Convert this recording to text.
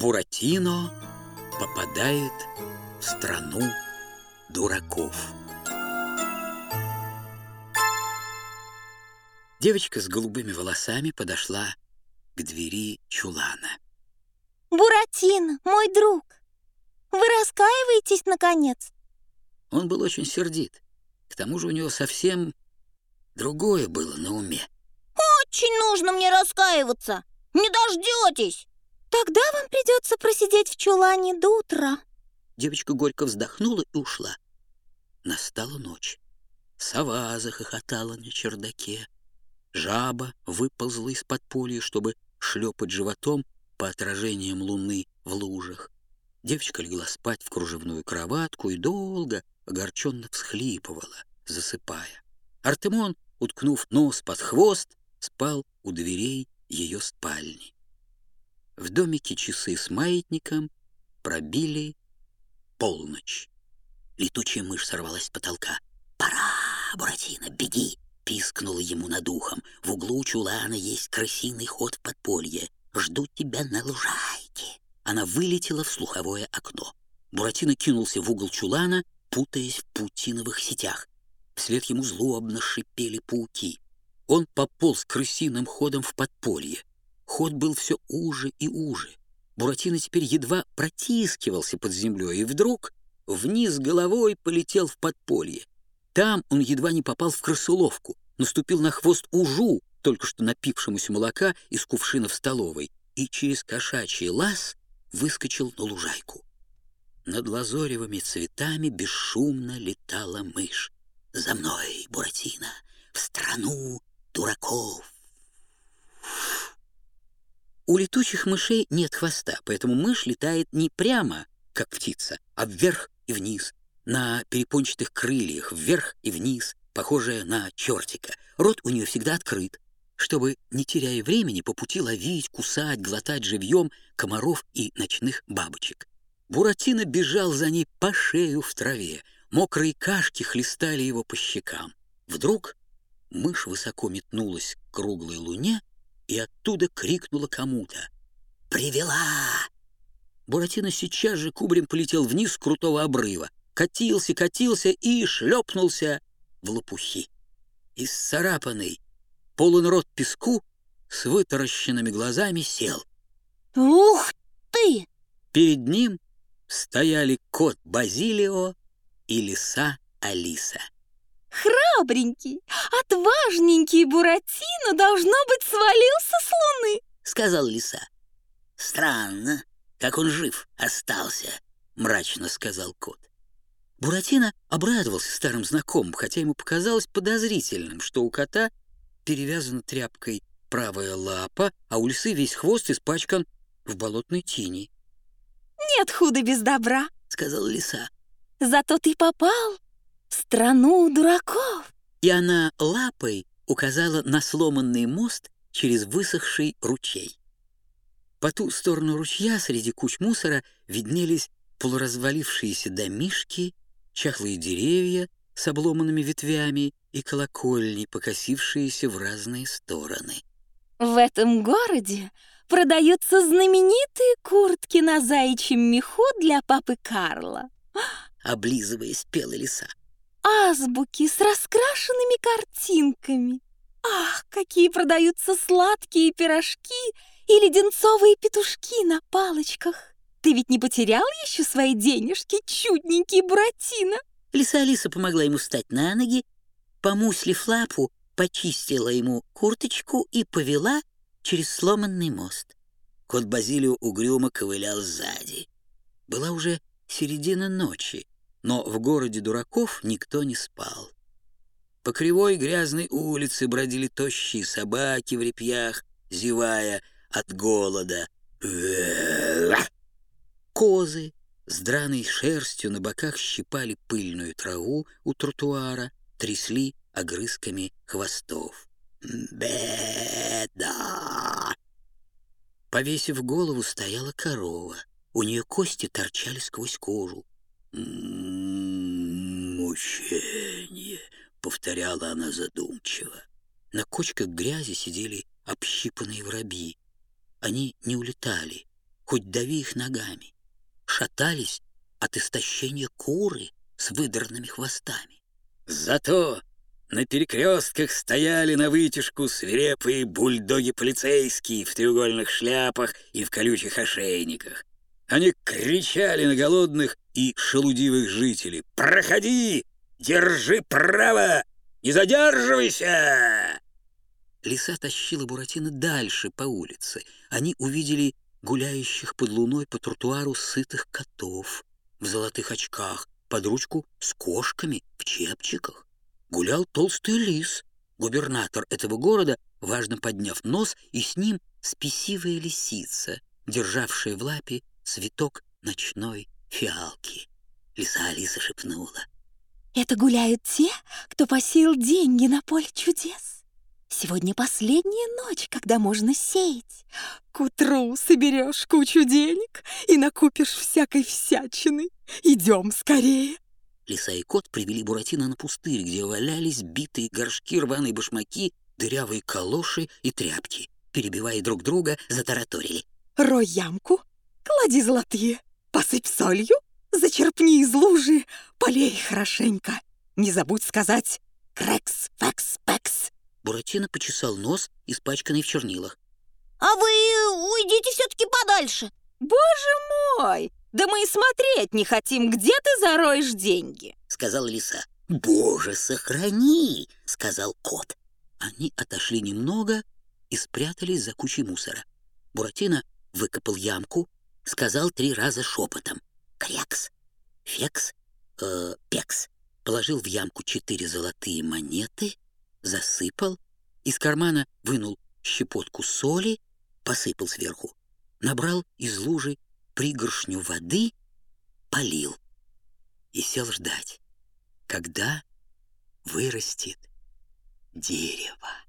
Буратино попадает в страну дураков. Девочка с голубыми волосами подошла к двери чулана. Буратино, мой друг, вы раскаиваетесь, наконец? Он был очень сердит. К тому же у него совсем другое было на уме. Очень нужно мне раскаиваться. Не дождетесь. Тогда вам придется просидеть в чулане до утра. Девочка горько вздохнула и ушла. Настала ночь. Сова захохотала на чердаке. Жаба выползла из под подполья, чтобы шлепать животом по отражениям луны в лужах. Девочка легла спать в кружевную кроватку и долго огорченно всхлипывала, засыпая. Артемон, уткнув нос под хвост, спал у дверей ее спальни. В домике часы с маятником пробили полночь. Летучая мышь сорвалась с потолка. «Пора, Буратино, беги!» — пискнула ему над ухом. «В углу чулана есть крысиный ход в подполье. Жду тебя на лужайке». Она вылетела в слуховое окно. Буратино кинулся в угол чулана, путаясь в паутиновых сетях. Вслед ему злобно шипели пауки. Он пополз крысиным ходом в подполье. Ход был все уже и уже. Буратино теперь едва протискивался под землей, и вдруг вниз головой полетел в подполье. Там он едва не попал в крысоловку, наступил на хвост ужу, только что напившемуся молока из кувшина в столовой, и через кошачий лаз выскочил на лужайку. Над лазоревыми цветами бесшумно летала мышь. «За мной, Буратино, в страну дураков!» У летучих мышей нет хвоста, поэтому мышь летает не прямо, как птица, а вверх и вниз, на перепончатых крыльях, вверх и вниз, похожая на чертика. Рот у нее всегда открыт, чтобы, не теряя времени, по пути ловить, кусать, глотать живьем комаров и ночных бабочек. Буратино бежал за ней по шею в траве, мокрые кашки хлестали его по щекам. Вдруг мышь высоко метнулась к круглой луне и оттуда крикнула кому-то «Привела!». Буратино сейчас же кубрем полетел вниз с крутого обрыва, катился, катился и шлепнулся в лопухи. Исцарапанный, полон рот песку, с вытаращенными глазами сел. «Ух ты!» Перед ним стояли кот Базилио и лиса Алиса. Храбренький, отважненький Буратино, должно быть, свалился с луны, сказал лиса. Странно, как он жив остался, мрачно сказал кот. Буратино обрадовался старым знакомым, хотя ему показалось подозрительным, что у кота перевязана тряпкой правая лапа, а у лисы весь хвост испачкан в болотной тени. «Нет худа без добра», — сказала лиса. «Зато ты попал страну дураков!» И она лапой указала на сломанный мост через высохший ручей. По ту сторону ручья среди куч мусора виднелись полуразвалившиеся домишки, чахлые деревья с обломанными ветвями и колокольни, покосившиеся в разные стороны. «В этом городе продаются знаменитые куртки на заячьем меху для папы Карла», облизываясь пела лиса азбуки с раскрашенными картинками. Ах, какие продаются сладкие пирожки и леденцовые петушки на палочках. Ты ведь не потерял еще свои денежки, чудненький Буратино? Лиса Алиса помогла ему встать на ноги, помуслив лапу, почистила ему курточку и повела через сломанный мост. Кот Базилио угрюмо ковылял сзади. Была уже середина ночи но в городе дураков никто не спал. По кривой грязной улице бродили тощие собаки в репьях, зевая от голода. Козы с драной шерстью на боках щипали пыльную траву у тротуара, трясли огрызками хвостов. Беда! Повесив голову, стояла корова. У нее кости торчали сквозь кожу. «Мучение», — повторяла она задумчиво. На кочках грязи сидели общипанные воробьи. Они не улетали. хоть дави их ногами. Шатались от истощения куры с выдранными хвостами. Зато на перекрестках стояли на вытяжку свирепые бульдоги-полицейские в треугольных шляпах и в колючих ошейниках. Они кричали на голодных и шелудивых жителей «Проходи! Держи право! Не задерживайся!» Лиса тащила Буратино дальше по улице. Они увидели гуляющих под луной по тротуару сытых котов в золотых очках, под ручку с кошками в чепчиках. Гулял толстый лис, губернатор этого города, важно подняв нос, и с ним спесивая лисица, державшая в лапе цветок ночной фиалки. Лиса Алиса шепнула. Это гуляют те, кто посеял деньги на поле чудес. Сегодня последняя ночь, когда можно сеять. К утру соберешь кучу денег и накупишь всякой всячины. Идем скорее. Лиса и кот привели Буратино на пустырь, где валялись битые горшки, рваные башмаки, дырявые калоши и тряпки. Перебивая друг друга, затараторили. Рой ямку, клади золотые, посыпь солью, зачерпни из лужи, полей хорошенько. Не забудь сказать «крекс, фекс, пекс». Буратино почесал нос, испачканный в чернилах. А вы уйдите все-таки подальше. Боже мой! Да мы и смотреть не хотим, где ты зароешь деньги, сказала лиса. Боже, сохрани, сказал кот. Они отошли немного и спрятались за кучей мусора. Буратино выкопал ямку, сказал три раза шепотом. Крякс, фекс, э, пекс. Положил в ямку четыре золотые монеты, засыпал, из кармана вынул щепотку соли, посыпал сверху, набрал из лужи пригоршню воды, полил и сел ждать, когда вырастет дерево.